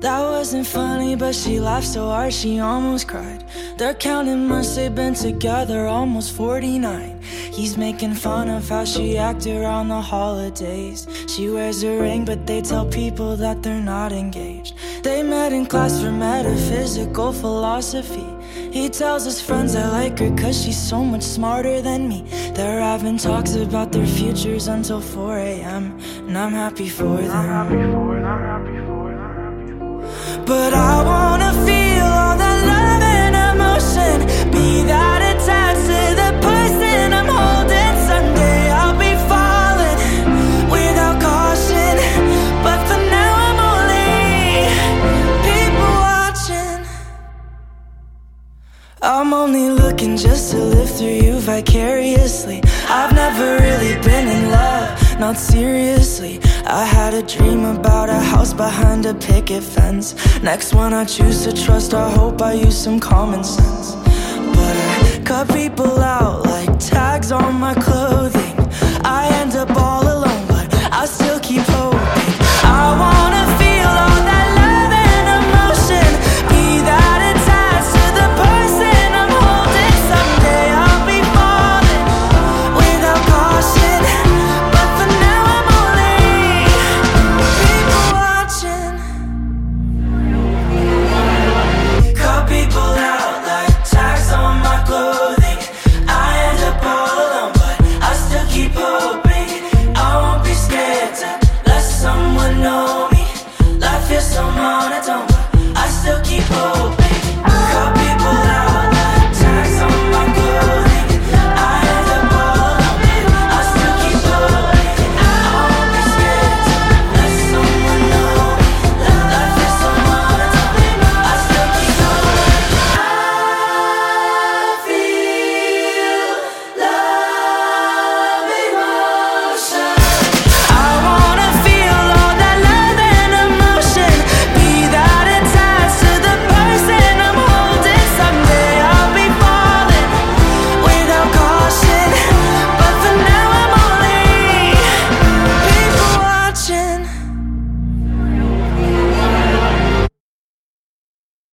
That wasn't funny, but she laughed so hard she almost cried. They're counting months they've been together, almost 49. He's making fun of how she acted around the holidays. She wears a ring, but they tell people that they're not engaged. They met in class for metaphysical philosophy. He tells his friends I like her cause she's so much smarter than me. They're having talks about their futures until 4 a.m. And I'm happy for them. I'm only looking just to live through you vicariously. I've never really been in love, not seriously I had a dream about a house behind a picket fence. Next one I choose to trust, I hope I use some common sense. But I cut people out like tags on my clothes just so monotone. I still keep hope.